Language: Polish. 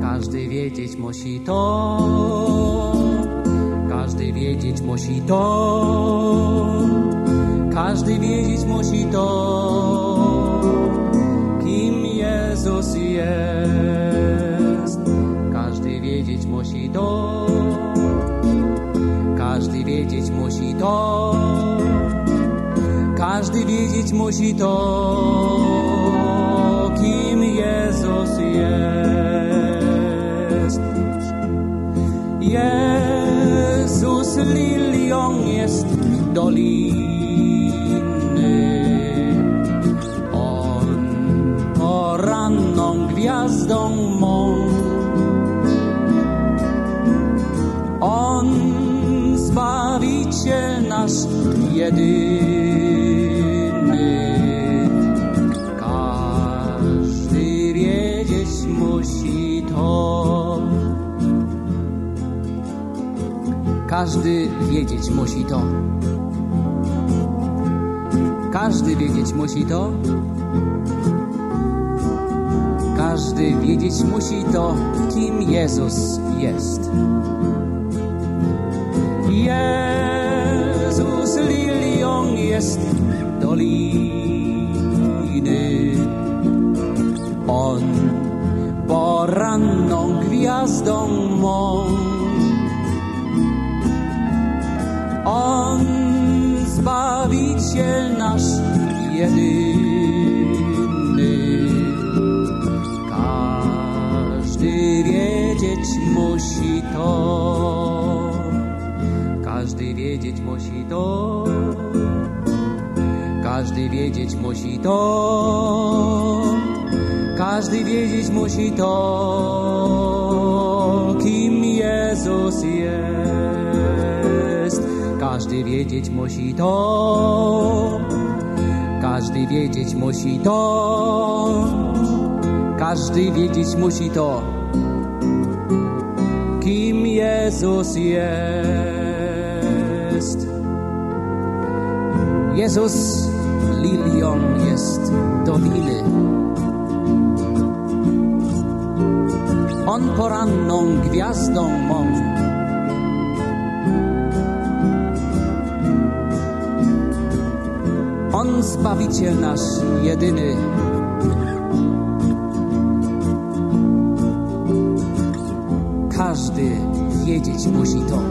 Każdy wiedzieć musi to, każdy wiedzieć musi to, każdy wiedzieć musi to, kim Jezus jest. Każdy wiedzieć musi to, każdy wiedzieć musi to, każdy wiedzieć musi to, kim Jezus jest. Jezus lilią jest doliny. On poranną gwiazdą mą. On Zbawiciel nasz jedyny. Każdy wiedzieć musi to. Każdy wiedzieć musi to. Każdy wiedzieć musi to, kim Jezus jest. Jezus lilią jest doliny. On poranną gwiazdą mą. Jedyny. Każdy wiedzieć musi to. Każdy wiedzieć musi to. Każdy wiedzieć musi to. Każdy wiedzieć musi to, kim Jezus jest. Każdy wiedzieć musi to. Każdy wiedzieć musi to. Każdy wiedzieć musi to, kim Jezus jest. Jezus lilią jest doliny. On poranną gwiazdą mą. On Zbawiciel nasz jedyny. Każdy wiedzieć musi to.